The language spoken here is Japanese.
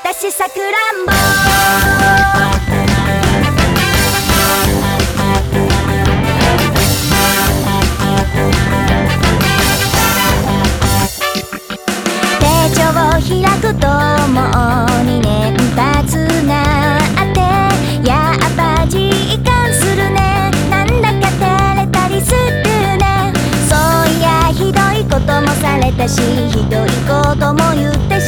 私さくらんぼ。手帳を開くともう2年経つがあってやっぱ実感するね。なんだか照れたりするね。そういやひどいこともされたしひどいことも言ったし